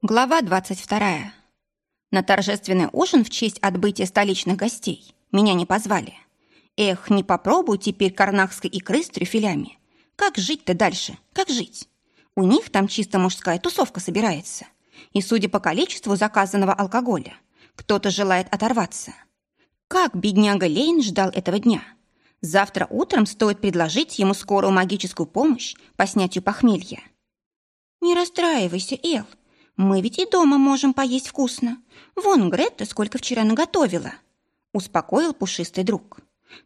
Глава 22. На торжественный ужин в честь отбытия столичных гостей меня не позвали. Эх, не попробую теперь карнахской икры с трюфелями. Как жить-то дальше? Как жить? У них там чисто мужская тусовка собирается. И судя по количеству заказанного алкоголя, кто-то желает оторваться. Как бедняга Лейн ждал этого дня? Завтра утром стоит предложить ему скорую магическую помощь по снятию похмелья. «Не расстраивайся, Эл, мы ведь и дома можем поесть вкусно. Вон Гретта сколько вчера наготовила. Успокоил пушистый друг.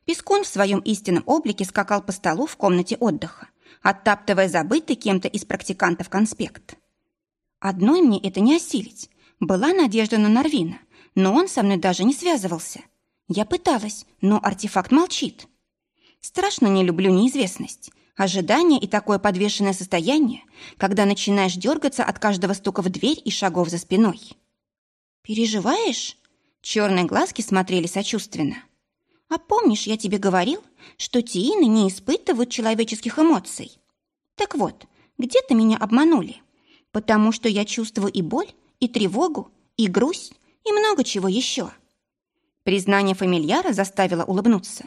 Пескун в своем истинном облике скакал по столу в комнате отдыха, оттаптывая забытый кем-то из практикантов конспект. Одной мне это не осилить. Была надежда на Норвина, но он со мной даже не связывался. Я пыталась, но артефакт молчит. Страшно не люблю неизвестность. Ожидание и такое подвешенное состояние, когда начинаешь дергаться от каждого стука в дверь и шагов за спиной. «Переживаешь?» Черные глазки смотрели сочувственно. «А помнишь, я тебе говорил, что тиины не испытывают человеческих эмоций? Так вот, где-то меня обманули, потому что я чувствую и боль, и тревогу, и грусть, и много чего еще». Признание фамильяра заставило улыбнуться.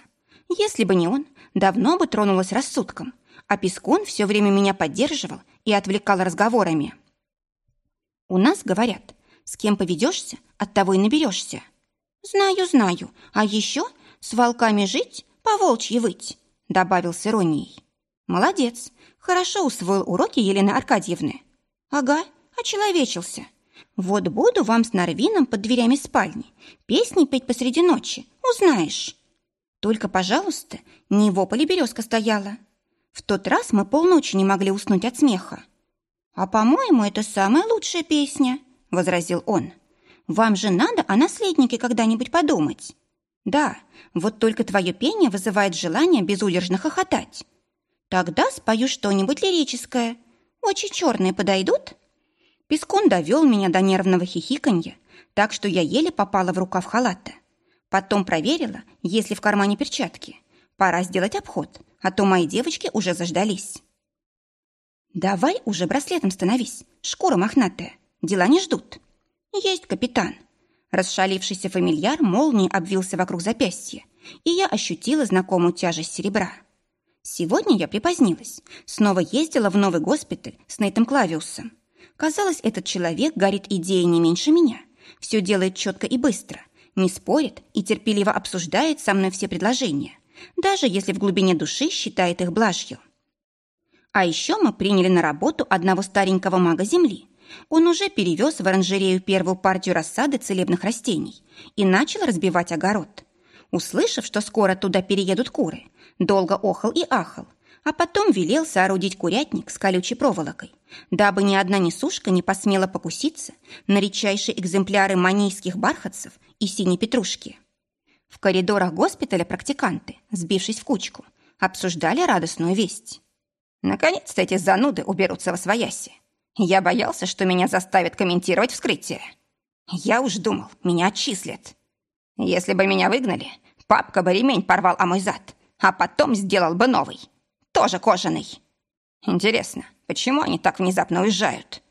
Если бы не он, давно бы тронулась рассудком, а Пескун все время меня поддерживал и отвлекал разговорами. У нас говорят, с кем поведешься, от того и наберешься. Знаю, знаю, а еще с волками жить, по волчьи выть, добавил с иронией. Молодец, хорошо усвоил уроки Елены Аркадьевны. Ага, очеловечился. Вот буду вам с Норвином под дверями спальни песни петь посреди ночи, узнаешь. Только, пожалуйста, не ополе березка стояла. В тот раз мы полночи не могли уснуть от смеха. «А, по-моему, это самая лучшая песня», — возразил он. «Вам же надо о наследнике когда-нибудь подумать». «Да, вот только твое пение вызывает желание безудержно хохотать. Тогда спою что-нибудь лирическое. Очень черные подойдут?» Пескун довел меня до нервного хихиканья, так что я еле попала в рукав халата. Потом проверила, есть ли в кармане перчатки. Пора сделать обход, а то мои девочки уже заждались. Давай уже браслетом становись, шкура мохнатая. Дела не ждут. Есть, капитан. Расшалившийся фамильяр молнией обвился вокруг запястья, и я ощутила знакомую тяжесть серебра. Сегодня я припозднилась. Снова ездила в новый госпиталь с Нейтом Клавиусом. Казалось, этот человек горит идеей не меньше меня. Все делает четко и быстро – не спорит и терпеливо обсуждает со мной все предложения, даже если в глубине души считает их блажью. А еще мы приняли на работу одного старенького мага Земли. Он уже перевез в оранжерею первую партию рассады целебных растений и начал разбивать огород. Услышав, что скоро туда переедут куры, долго охал и ахал, а потом велел соорудить курятник с колючей проволокой, дабы ни одна несушка не посмела покуситься на редчайшие экземпляры манийских бархатцев и синей петрушки. В коридорах госпиталя практиканты, сбившись в кучку, обсуждали радостную весть. Наконец-то эти зануды уберутся во свояси. Я боялся, что меня заставят комментировать вскрытие. Я уж думал, меня отчислят. Если бы меня выгнали, папка бы ремень порвал о мой зад, а потом сделал бы новый – тоже кожаный. Интересно, почему они так внезапно уезжают?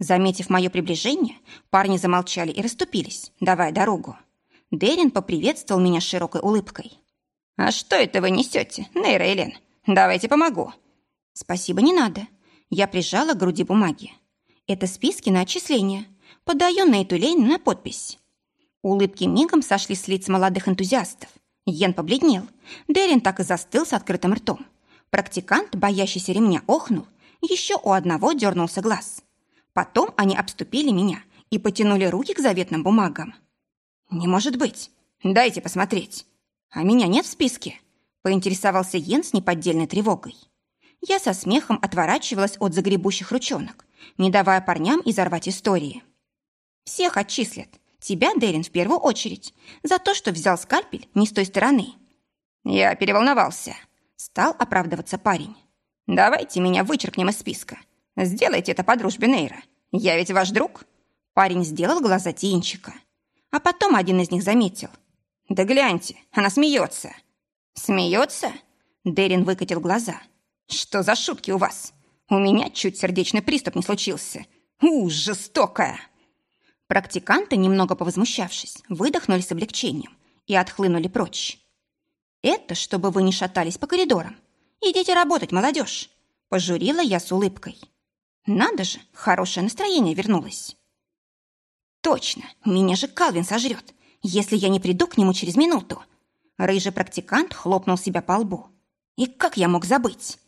Заметив мое приближение, парни замолчали и расступились, давая дорогу. Дерин поприветствовал меня широкой улыбкой. «А что это вы несете, Нейра Элен? Давайте помогу». «Спасибо, не надо». Я прижала к груди бумаги. «Это списки на отчисление. Подаю на эту лень на подпись». Улыбки мигом сошли с лиц молодых энтузиастов. Йен побледнел. Дерин так и застыл с открытым ртом. Практикант, боящийся ремня, охнул. Еще у одного дернулся глаз. Потом они обступили меня и потянули руки к заветным бумагам. «Не может быть! Дайте посмотреть! А меня нет в списке!» поинтересовался Йен с неподдельной тревогой. Я со смехом отворачивалась от загребущих ручонок, не давая парням изорвать истории. «Всех отчислят. Тебя, Дерин, в первую очередь, за то, что взял скальпель не с той стороны». «Я переволновался», Стал оправдываться парень. «Давайте меня вычеркнем из списка. Сделайте это по дружбе Нейра. Я ведь ваш друг». Парень сделал глаза Тинчика. А потом один из них заметил. «Да гляньте, она смеется». «Смеется?» Дерин выкатил глаза. «Что за шутки у вас? У меня чуть сердечный приступ не случился. У, жестокая!» Практиканты, немного повозмущавшись, выдохнули с облегчением и отхлынули прочь. «Это чтобы вы не шатались по коридорам. Идите работать, молодежь!» Пожурила я с улыбкой. «Надо же, хорошее настроение вернулось!» «Точно, меня же Калвин сожрет, если я не приду к нему через минуту!» Рыжий практикант хлопнул себя по лбу. «И как я мог забыть?»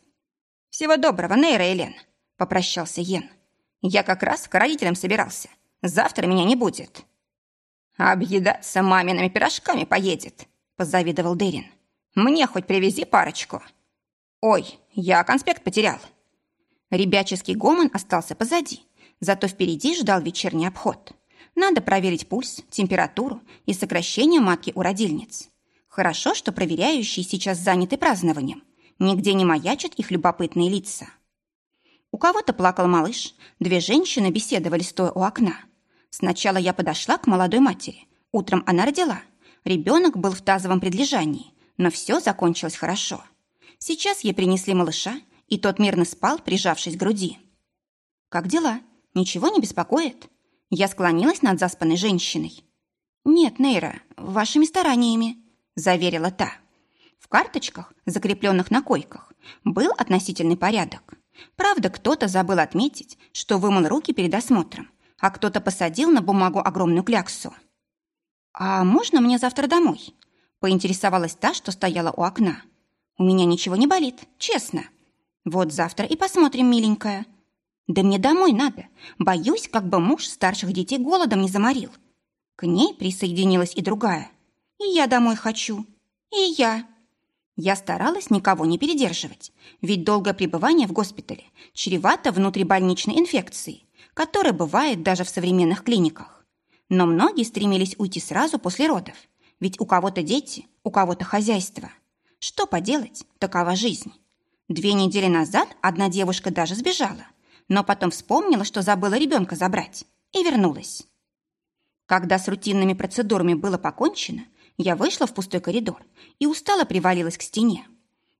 «Всего доброго, Нейра Элен!» — попрощался Йен. «Я как раз к родителям собирался. Завтра меня не будет». «Объедаться мамиными пирожками поедет», — позавидовал Дерин. «Мне хоть привези парочку». «Ой, я конспект потерял». Ребяческий гомон остался позади, зато впереди ждал вечерний обход. Надо проверить пульс, температуру и сокращение матки у родильниц. Хорошо, что проверяющие сейчас заняты празднованием. Нигде не маячат их любопытные лица. У кого-то плакал малыш, две женщины беседовали стоя у окна. Сначала я подошла к молодой матери. Утром она родила. Ребенок был в тазовом предлежании, но все закончилось хорошо. Сейчас ей принесли малыша, и тот мирно спал, прижавшись к груди. «Как дела? Ничего не беспокоит?» Я склонилась над заспанной женщиной. «Нет, Нейра, вашими стараниями», — заверила та. В карточках, закрепленных на койках, был относительный порядок. Правда, кто-то забыл отметить, что вымыл руки перед осмотром, а кто-то посадил на бумагу огромную кляксу. «А можно мне завтра домой?» – поинтересовалась та, что стояла у окна. «У меня ничего не болит, честно. Вот завтра и посмотрим, миленькая. Да мне домой надо. Боюсь, как бы муж старших детей голодом не заморил». К ней присоединилась и другая. «И я домой хочу. И я». Я старалась никого не передерживать, ведь долгое пребывание в госпитале чревато внутрибольничной инфекцией, которая бывает даже в современных клиниках. Но многие стремились уйти сразу после родов, ведь у кого-то дети, у кого-то хозяйство. Что поделать, такова жизнь. Две недели назад одна девушка даже сбежала, но потом вспомнила, что забыла ребенка забрать, и вернулась. Когда с рутинными процедурами было покончено, я вышла в пустой коридор и устало привалилась к стене.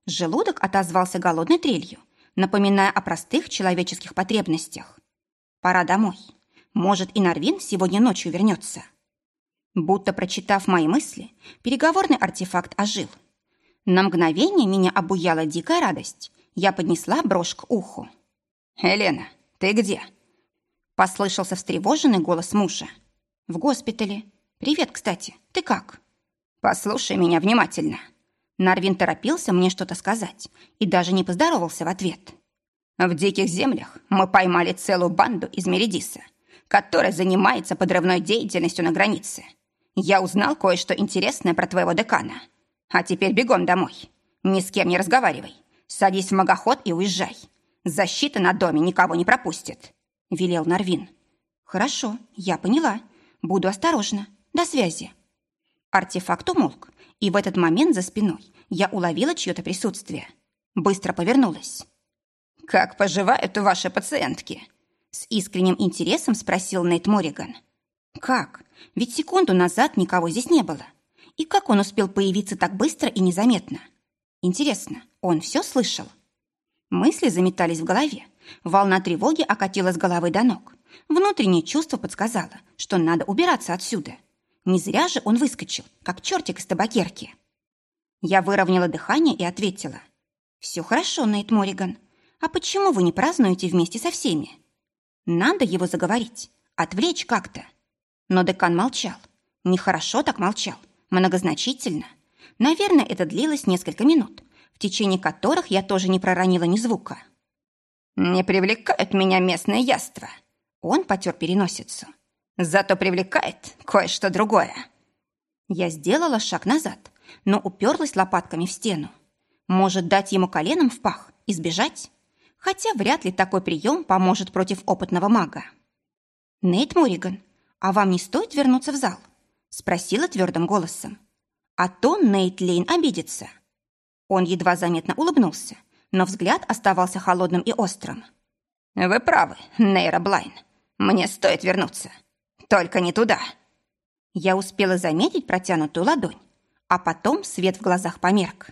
Желудок отозвался голодной трелью, напоминая о простых человеческих потребностях. Пора домой. Может, и Нарвин сегодня ночью вернется. Будто прочитав мои мысли, переговорный артефакт ожил. На мгновение меня обуяла дикая радость. Я поднесла брошь к уху. «Елена, ты где?» Послышался встревоженный голос мужа. «В госпитале. Привет, кстати. Ты как?» «Послушай меня внимательно». Нарвин торопился мне что-то сказать и даже не поздоровался в ответ. «В диких землях мы поймали целую банду из Меридиса, которая занимается подрывной деятельностью на границе. Я узнал кое-что интересное про твоего декана. А теперь бегом домой. Ни с кем не разговаривай. Садись в магоход и уезжай. Защита на доме никого не пропустит», — велел Нарвин. «Хорошо, я поняла. Буду осторожна. До связи». Артефакт умолк, и в этот момент за спиной я уловила чье-то присутствие. Быстро повернулась. «Как поживают ваши пациентки?» С искренним интересом спросил Нейт Мориган. «Как? Ведь секунду назад никого здесь не было. И как он успел появиться так быстро и незаметно? Интересно, он все слышал?» Мысли заметались в голове. Волна тревоги окатила с головы до ног. Внутреннее чувство подсказало, что надо убираться отсюда. Не зря же он выскочил, как чертик из табакерки. Я выровняла дыхание и ответила. «Все хорошо, Нейт Мориган. А почему вы не празднуете вместе со всеми? Надо его заговорить, отвлечь как-то». Но декан молчал. Нехорошо так молчал, многозначительно. Наверное, это длилось несколько минут, в течение которых я тоже не проронила ни звука. «Не привлекают меня местные яства». Он потер переносицу. Зато привлекает кое-что другое. Я сделала шаг назад, но уперлась лопатками в стену. Может, дать ему коленом в пах и сбежать? Хотя вряд ли такой прием поможет против опытного мага. «Нейт Мориган, а вам не стоит вернуться в зал?» Спросила твердым голосом. А то Нейт Лейн обидится. Он едва заметно улыбнулся, но взгляд оставался холодным и острым. «Вы правы, Нейра Блайн. Мне стоит вернуться. Только не туда. Я успела заметить протянутую ладонь, а потом свет в глазах померк.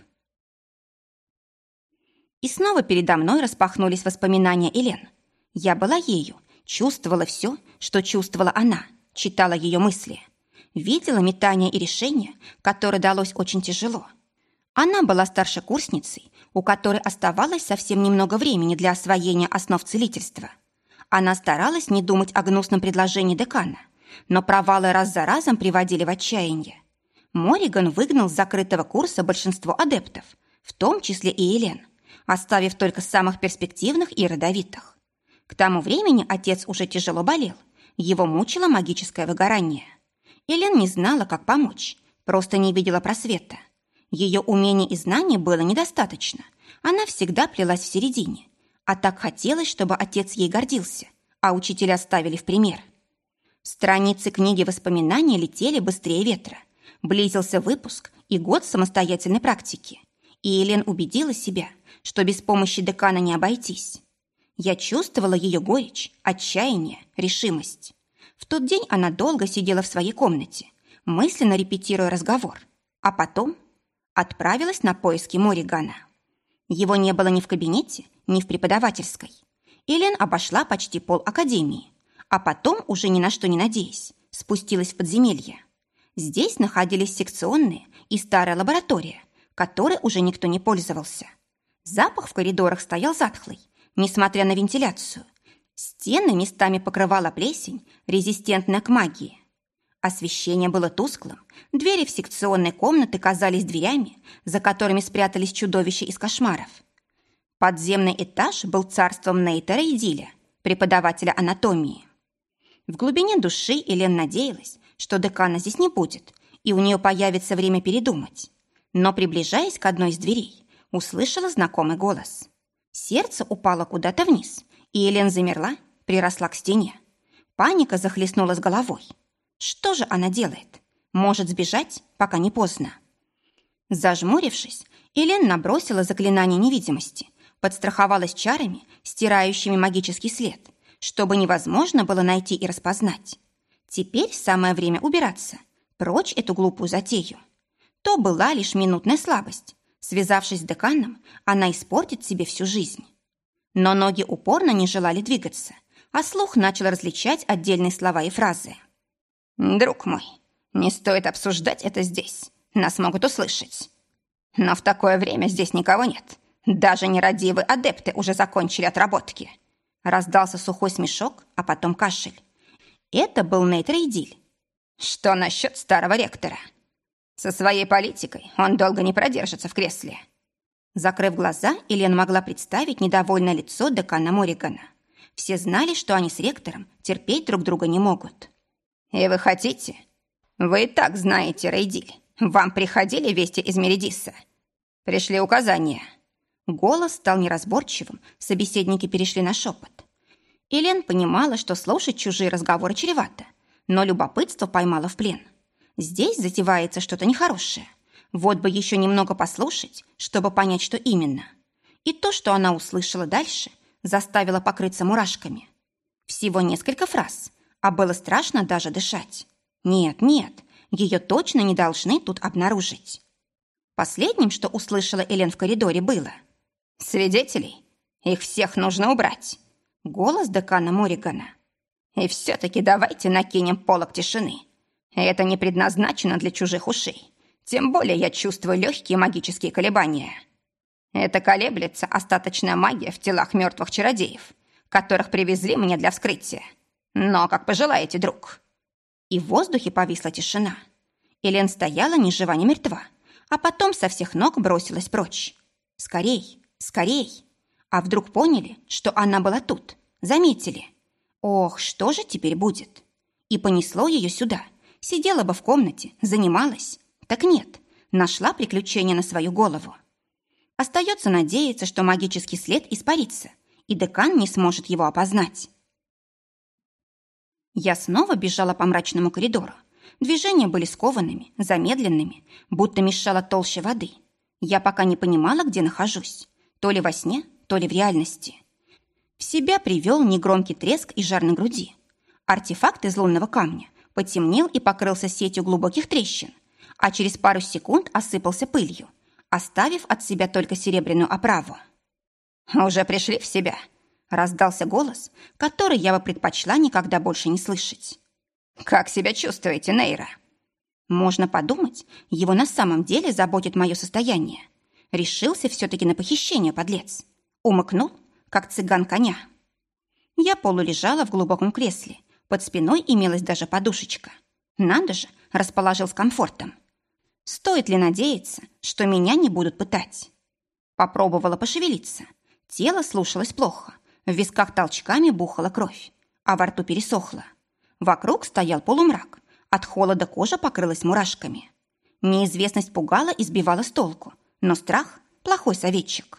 И снова передо мной распахнулись воспоминания Элен. Я была ею, Чувствовала все, что чувствовала она, читала ее мысли. Видела метания и решения, которое далось очень тяжело. Она была старшекурсницей, у которой оставалось совсем немного времени для освоения основ целительства. Она старалась не думать о гнусном предложении декана, но провалы раз за разом приводили в отчаяние. Мориган выгнал с закрытого курса большинство адептов, в том числе и Елен, оставив только самых перспективных и родовитых. К тому времени отец уже тяжело болел, его мучило магическое выгорание. Елен не знала, как помочь, просто не видела просвета. Ее умений и знаний было недостаточно. Она всегда плелась в середине. А так хотелось, чтобы отец ей гордился, а учителя ставили в пример. Страницы книги воспоминаний летели быстрее ветра. Близился выпуск и год самостоятельной практики. И Елен убедила себя, что без помощи декана не обойтись. Я чувствовала ее горечь, отчаяние, решимость. В тот день она долго сидела в своей комнате, мысленно репетируя разговор, а потом отправилась на поиски Моригана. Его не было ни в кабинете, ни в преподавательской. Элен обошла почти пол академии, а потом, уже ни на что не надеясь, спустилась в подземелье. Здесь находились секционные и старая лаборатория, которой уже никто не пользовался. Запах в коридорах стоял затхлый, несмотря на вентиляцию. Стены местами покрывала плесень, резистентная к магии. Освещение было тусклым, двери в секционной комнаты казались дверями, за которыми спрятались чудовища из кошмаров. Подземный этаж был царством Нейтера и Диля, преподавателя анатомии. В глубине души Элен надеялась, что декана здесь не будет, и у нее появится время передумать. Но, приближаясь к одной из дверей, услышала знакомый голос. Сердце упало куда-то вниз, и Елен замерла, приросла к стене. Паника захлестнула с головой. Что же она делает? Может сбежать, пока не поздно. Зажмурившись, Елен набросила заклинание невидимости, подстраховалась чарами, стирающими магический след, чтобы невозможно было найти и распознать. Теперь самое время убираться, прочь эту глупую затею. То была лишь минутная слабость, Связавшись с деканом, она испортит себе всю жизнь. Но ноги упорно не желали двигаться, а слух начал различать отдельные слова и фразы. «Друг мой, не стоит обсуждать это здесь. Нас могут услышать. Но в такое время здесь никого нет. Даже нерадивые адепты уже закончили отработки». Раздался сухой смешок, а потом кашель. Это был Нейт Рейдиль. «Что насчет старого ректора?» Со своей политикой он долго не продержится в кресле. Закрыв глаза, Елена могла представить недовольное лицо декана Моригана. Все знали, что они с ректором терпеть друг друга не могут. «И вы хотите? Вы и так знаете, Рейдиль. Вам приходили вести из Меридиса? Пришли указания». Голос стал неразборчивым, собеседники перешли на шепот. Елен понимала, что слушать чужие разговоры чревато, но любопытство поймало в плен – Здесь затевается что-то нехорошее. Вот бы еще немного послушать, чтобы понять, что именно. И то, что она услышала дальше, заставило покрыться мурашками. Всего несколько фраз, а было страшно даже дышать. Нет, нет, ее точно не должны тут обнаружить. Последним, что услышала Элен в коридоре, было «Свидетелей? Их всех нужно убрать!» Голос декана Моригана. «И все-таки давайте накинем полок тишины. Это не предназначено для чужих ушей. Тем более я чувствую легкие магические колебания. Это колеблется остаточная магия в телах мертвых чародеев, которых привезли мне для вскрытия. Но как пожелаете, друг. И в воздухе повисла тишина. Элен стояла ни жива, ни мертва, а потом со всех ног бросилась прочь. Скорей, скорей. А вдруг поняли, что она была тут, заметили. Ох, что же теперь будет? И понесло ее сюда, Сидела бы в комнате, занималась. Так нет, нашла приключение на свою голову. Остается надеяться, что магический след испарится, и декан не сможет его опознать. Я снова бежала по мрачному коридору. Движения были скованными, замедленными, будто мешала толще воды. Я пока не понимала, где нахожусь. То ли во сне, то ли в реальности. В себя привел негромкий треск и жар на груди. Артефакт из лунного камня потемнел и покрылся сетью глубоких трещин, а через пару секунд осыпался пылью, оставив от себя только серебряную оправу. «Уже пришли в себя?» Раздался голос, который я бы предпочла никогда больше не слышать. «Как себя чувствуете, Нейра?» Можно подумать, его на самом деле заботит мое состояние. Решился все-таки на похищение, подлец. Умыкнул, как цыган коня. Я полулежала в глубоком кресле. Под спиной имелась даже подушечка. Надо же, расположил с комфортом. Стоит ли надеяться, что меня не будут пытать? Попробовала пошевелиться. Тело слушалось плохо. В висках толчками бухала кровь, а во рту пересохло. Вокруг стоял полумрак. От холода кожа покрылась мурашками. Неизвестность пугала и сбивала с толку, но страх – плохой советчик.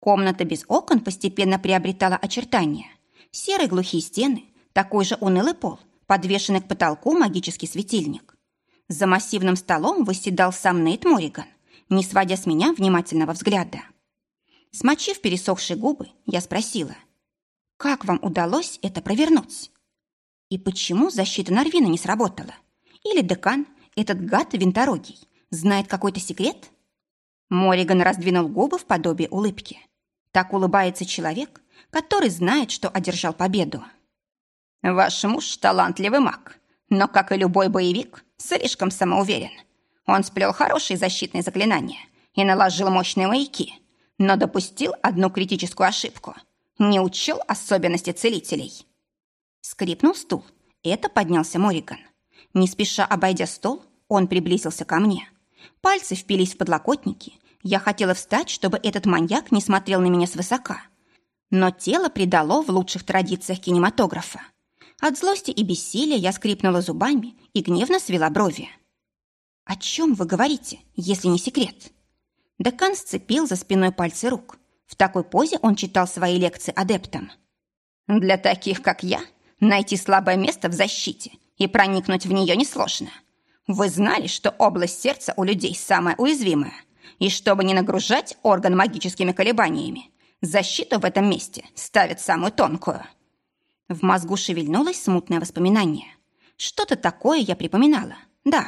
Комната без окон постепенно приобретала очертания. Серые глухие стены, такой же унылый пол, подвешенный к потолку магический светильник. За массивным столом восседал сам Нейт Мориган, не сводя с меня внимательного взгляда. Смочив пересохшие губы, я спросила, «Как вам удалось это провернуть?» И почему защита Норвина не сработала? Или декан, этот гад винторогий, знает какой-то секрет? Мориган раздвинул губы в подобие улыбки. Так улыбается человек, который знает, что одержал победу. «Ваш муж – талантливый маг, но, как и любой боевик, слишком самоуверен. Он сплел хорошие защитные заклинания и наложил мощные маяки, но допустил одну критическую ошибку – не учел особенности целителей. Скрипнул стул. Это поднялся Мориган. Не спеша обойдя стол, он приблизился ко мне. Пальцы впились в подлокотники. Я хотела встать, чтобы этот маньяк не смотрел на меня свысока. Но тело предало в лучших традициях кинематографа. От злости и бессилия я скрипнула зубами и гневно свела брови. «О чем вы говорите, если не секрет?» Декан сцепил за спиной пальцы рук. В такой позе он читал свои лекции адептам. «Для таких, как я, найти слабое место в защите и проникнуть в нее несложно. Вы знали, что область сердца у людей самая уязвимая, и чтобы не нагружать орган магическими колебаниями, защиту в этом месте ставят самую тонкую». В мозгу шевельнулось смутное воспоминание. Что-то такое я припоминала, да.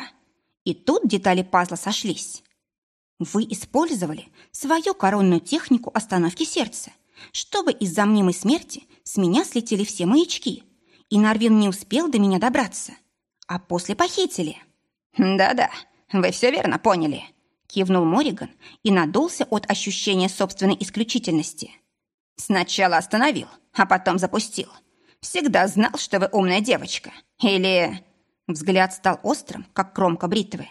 И тут детали пазла сошлись. Вы использовали свою коронную технику остановки сердца, чтобы из-за мнимой смерти с меня слетели все маячки, и Нарвин не успел до меня добраться. А после похитили. Да-да, вы все верно поняли, кивнул Мориган и надулся от ощущения собственной исключительности. Сначала остановил, а потом запустил. Всегда знал, что вы умная девочка. Или... Взгляд стал острым, как кромка бритвы.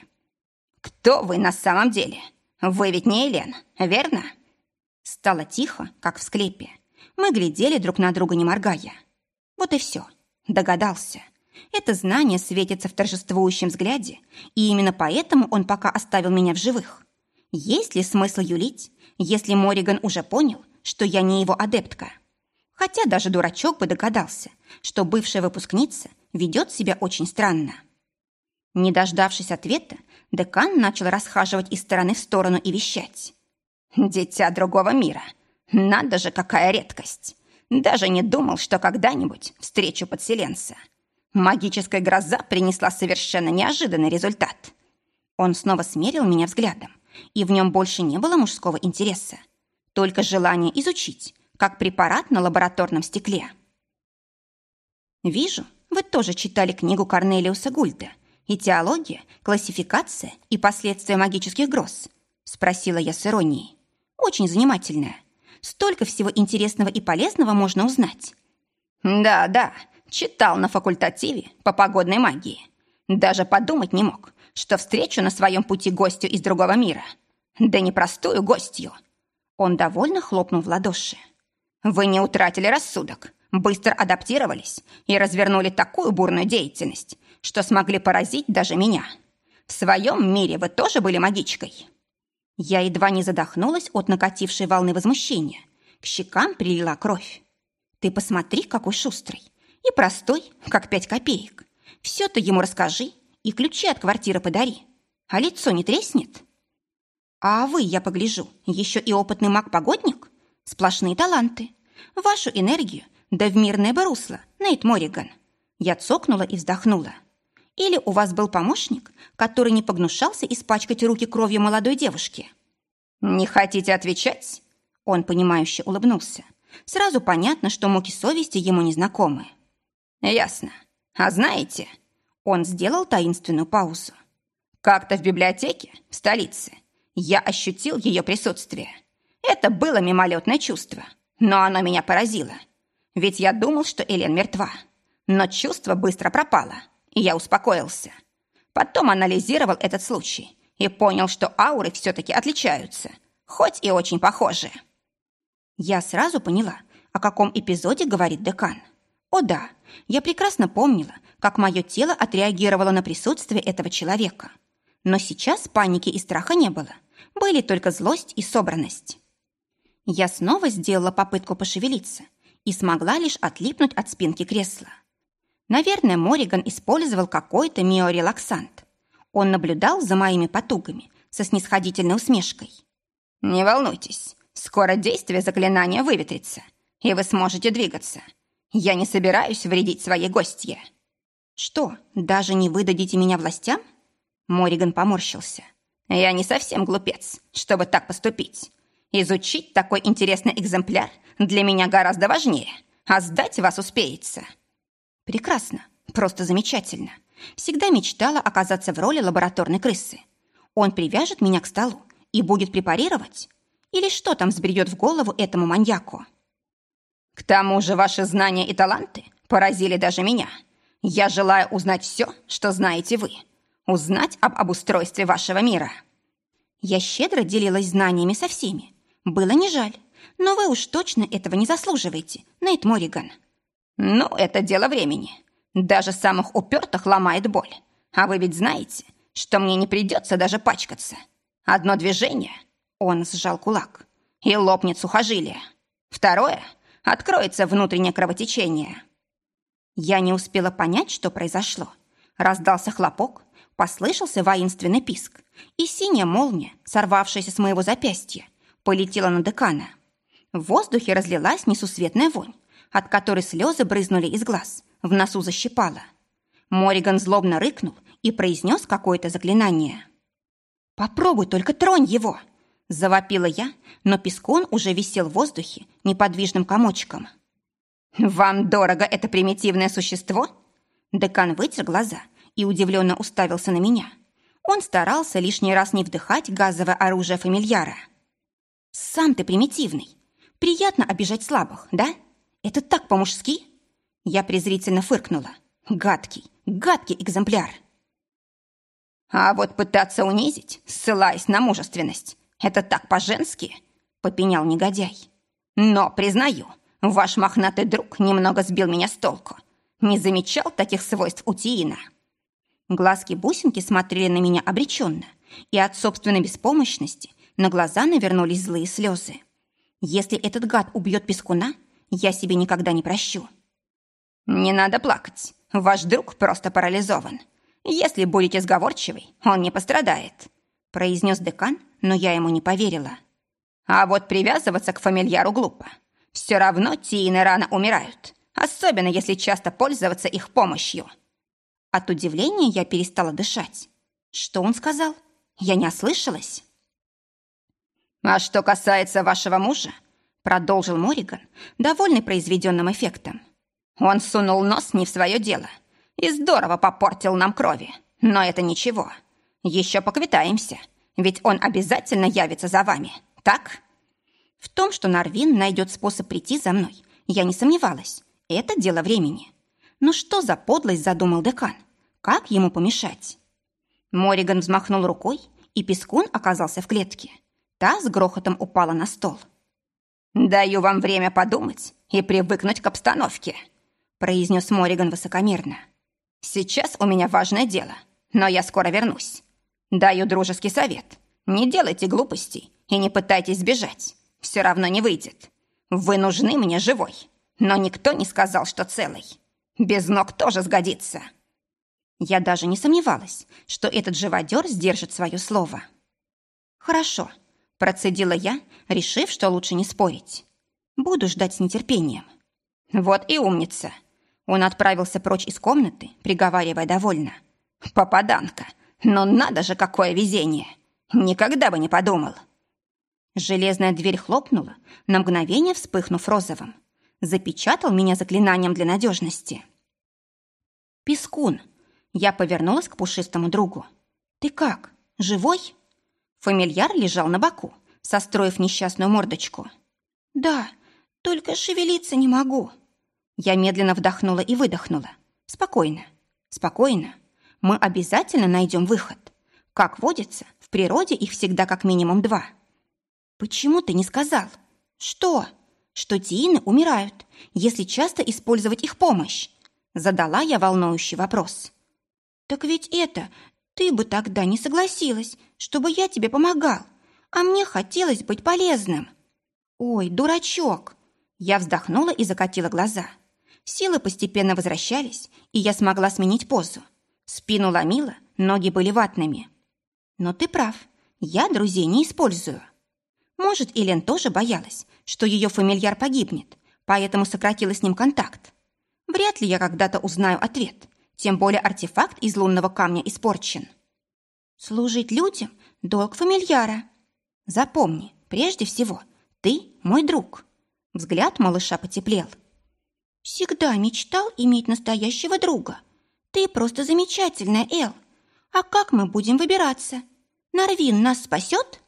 «Кто вы на самом деле? Вы ведь не Елен, верно?» Стало тихо, как в склепе. Мы глядели друг на друга, не моргая. Вот и все. Догадался. Это знание светится в торжествующем взгляде, и именно поэтому он пока оставил меня в живых. Есть ли смысл юлить, если Мориган уже понял, что я не его адептка? Хотя даже дурачок бы догадался, что бывшая выпускница ведет себя очень странно. Не дождавшись ответа, декан начал расхаживать из стороны в сторону и вещать. «Дитя другого мира! Надо же, какая редкость! Даже не думал, что когда-нибудь встречу подселенца. Магическая гроза принесла совершенно неожиданный результат. Он снова смерил меня взглядом, и в нем больше не было мужского интереса, только желание изучить, как препарат на лабораторном стекле. «Вижу, вы тоже читали книгу Корнелиуса Гульда и теология, классификация и последствия магических гроз?» – спросила я с иронией. «Очень занимательная. Столько всего интересного и полезного можно узнать». «Да, да, читал на факультативе по погодной магии. Даже подумать не мог, что встречу на своем пути гостю из другого мира. Да не простую гостью». Он довольно хлопнул в ладоши. «Вы не утратили рассудок, быстро адаптировались и развернули такую бурную деятельность, что смогли поразить даже меня. В своем мире вы тоже были магичкой?» Я едва не задохнулась от накатившей волны возмущения. К щекам прилила кровь. «Ты посмотри, какой шустрый. И простой, как пять копеек. Все ты ему расскажи и ключи от квартиры подари. А лицо не треснет?» «А вы, я погляжу, еще и опытный маг-погодник? Сплошные таланты. Вашу энергию, да в мирное бы русло, Нейт Мориган». Я цокнула и вздохнула. Или у вас был помощник, который не погнушался испачкать руки кровью молодой девушки? Не хотите отвечать? Он понимающе улыбнулся. Сразу понятно, что муки совести ему не знакомы. Ясно. А знаете, он сделал таинственную паузу. Как-то в библиотеке, в столице, я ощутил ее присутствие. Это было мимолетное чувство, но оно меня поразило. Ведь я думал, что Элен мертва. Но чувство быстро пропало, и я успокоился. Потом анализировал этот случай и понял, что ауры все-таки отличаются, хоть и очень похожи. Я сразу поняла, о каком эпизоде говорит декан. О да, я прекрасно помнила, как мое тело отреагировало на присутствие этого человека. Но сейчас паники и страха не было. Были только злость и собранность. Я снова сделала попытку пошевелиться и смогла лишь отлипнуть от спинки кресла. Наверное, Мориган использовал какой-то миорелаксант. Он наблюдал за моими потугами со снисходительной усмешкой. «Не волнуйтесь, скоро действие заклинания выветрится, и вы сможете двигаться. Я не собираюсь вредить своей гостье». «Что, даже не выдадите меня властям?» Мориган поморщился. «Я не совсем глупец, чтобы так поступить. Изучить такой интересный экземпляр для меня гораздо важнее, а сдать вас успеется». «Прекрасно, просто замечательно. Всегда мечтала оказаться в роли лабораторной крысы. Он привяжет меня к столу и будет препарировать? Или что там взбредет в голову этому маньяку?» «К тому же ваши знания и таланты поразили даже меня. Я желаю узнать все, что знаете вы. Узнать об обустройстве вашего мира». Я щедро делилась знаниями со всеми. Было не жаль. Но вы уж точно этого не заслуживаете, Нейт Мориган. Ну, это дело времени. Даже самых упертых ломает боль. А вы ведь знаете, что мне не придется даже пачкаться. Одно движение — он сжал кулак — и лопнет сухожилие. Второе — откроется внутреннее кровотечение. Я не успела понять, что произошло. Раздался хлопок, послышался воинственный писк, и синяя молния, сорвавшаяся с моего запястья, полетела на декана. В воздухе разлилась несусветная вонь, от которой слезы брызнули из глаз, в носу защипало. Мориган злобно рыкнул и произнес какое-то заклинание. «Попробуй только тронь его!» Завопила я, но пескун уже висел в воздухе неподвижным комочком. «Вам дорого это примитивное существо?» Декан вытер глаза и удивленно уставился на меня. Он старался лишний раз не вдыхать газовое оружие фамильяра. «Сам ты примитивный. Приятно обижать слабых, да? Это так по-мужски?» Я презрительно фыркнула. «Гадкий, гадкий экземпляр!» «А вот пытаться унизить, ссылаясь на мужественность, это так по-женски!» — попенял негодяй. «Но, признаю, Ваш мохнатый друг немного сбил меня с толку. Не замечал таких свойств у Тиина. Глазки-бусинки смотрели на меня обреченно, и от собственной беспомощности на глаза навернулись злые слезы. Если этот гад убьет Пескуна, я себе никогда не прощу. «Не надо плакать. Ваш друг просто парализован. Если будете сговорчивый, он не пострадает», произнес декан, но я ему не поверила. «А вот привязываться к фамильяру глупо. Все равно Тиины рано умирают, особенно если часто пользоваться их помощью. От удивления я перестала дышать. Что он сказал? Я не ослышалась? А что касается вашего мужа, продолжил Мориган, довольный произведенным эффектом. Он сунул нос не в свое дело и здорово попортил нам крови. Но это ничего. Еще поквитаемся, ведь он обязательно явится за вами, так? В том, что Нарвин найдет способ прийти за мной, я не сомневалась. Это дело времени. Но что за подлость задумал декан? Как ему помешать? Мориган взмахнул рукой, и Пескун оказался в клетке. Та с грохотом упала на стол. «Даю вам время подумать и привыкнуть к обстановке», произнес Мориган высокомерно. «Сейчас у меня важное дело, но я скоро вернусь. Даю дружеский совет. Не делайте глупостей и не пытайтесь сбежать все равно не выйдет. Вы нужны мне живой, но никто не сказал, что целый. Без ног тоже сгодится». Я даже не сомневалась, что этот живодер сдержит свое слово. «Хорошо», – процедила я, решив, что лучше не спорить. «Буду ждать с нетерпением». «Вот и умница». Он отправился прочь из комнаты, приговаривая довольно. «Попаданка! Но надо же, какое везение! Никогда бы не подумал!» Железная дверь хлопнула, на мгновение вспыхнув розовым. Запечатал меня заклинанием для надежности. «Пескун!» Я повернулась к пушистому другу. «Ты как? Живой?» Фамильяр лежал на боку, состроив несчастную мордочку. «Да, только шевелиться не могу». Я медленно вдохнула и выдохнула. «Спокойно, спокойно. Мы обязательно найдем выход. Как водится, в природе их всегда как минимум два». «Почему ты не сказал?» «Что?» «Что Тиины умирают, если часто использовать их помощь?» Задала я волнующий вопрос. «Так ведь это... Ты бы тогда не согласилась, чтобы я тебе помогал, а мне хотелось быть полезным». «Ой, дурачок!» Я вздохнула и закатила глаза. Силы постепенно возвращались, и я смогла сменить позу. Спину ломила, ноги были ватными. Но ты прав, я друзей не использую. Может, Элен тоже боялась, что ее фамильяр погибнет, поэтому сократила с ним контакт. Вряд ли я когда-то узнаю ответ, тем более артефакт из лунного камня испорчен. Служить людям – долг фамильяра. Запомни, прежде всего, ты мой друг. Взгляд малыша потеплел. Всегда мечтал иметь настоящего друга. Ты просто замечательная, Эл. А как мы будем выбираться? Нарвин нас спасет?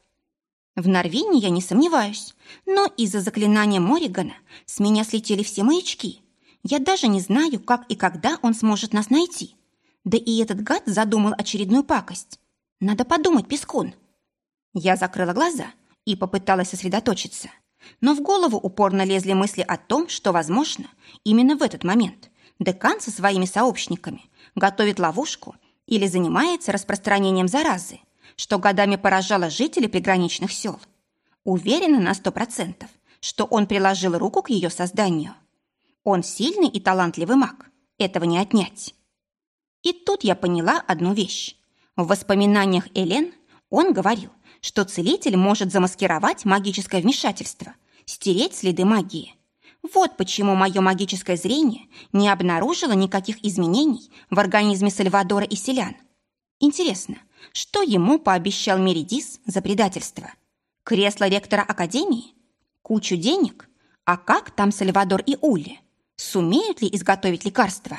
В Нарвине я не сомневаюсь, но из-за заклинания Моригана с меня слетели все маячки. Я даже не знаю, как и когда он сможет нас найти. Да и этот гад задумал очередную пакость. Надо подумать, Пескун. Я закрыла глаза и попыталась сосредоточиться. Но в голову упорно лезли мысли о том, что, возможно, именно в этот момент декан со своими сообщниками готовит ловушку или занимается распространением заразы, что годами поражало жителей приграничных сел. Уверена на сто процентов, что он приложил руку к ее созданию. Он сильный и талантливый маг, этого не отнять. И тут я поняла одну вещь. В воспоминаниях Элен он говорил, что целитель может замаскировать магическое вмешательство, стереть следы магии. Вот почему мое магическое зрение не обнаружило никаких изменений в организме Сальвадора и селян. Интересно, что ему пообещал Меридис за предательство? Кресло ректора Академии? Кучу денег? А как там Сальвадор и Улли? Сумеют ли изготовить лекарства?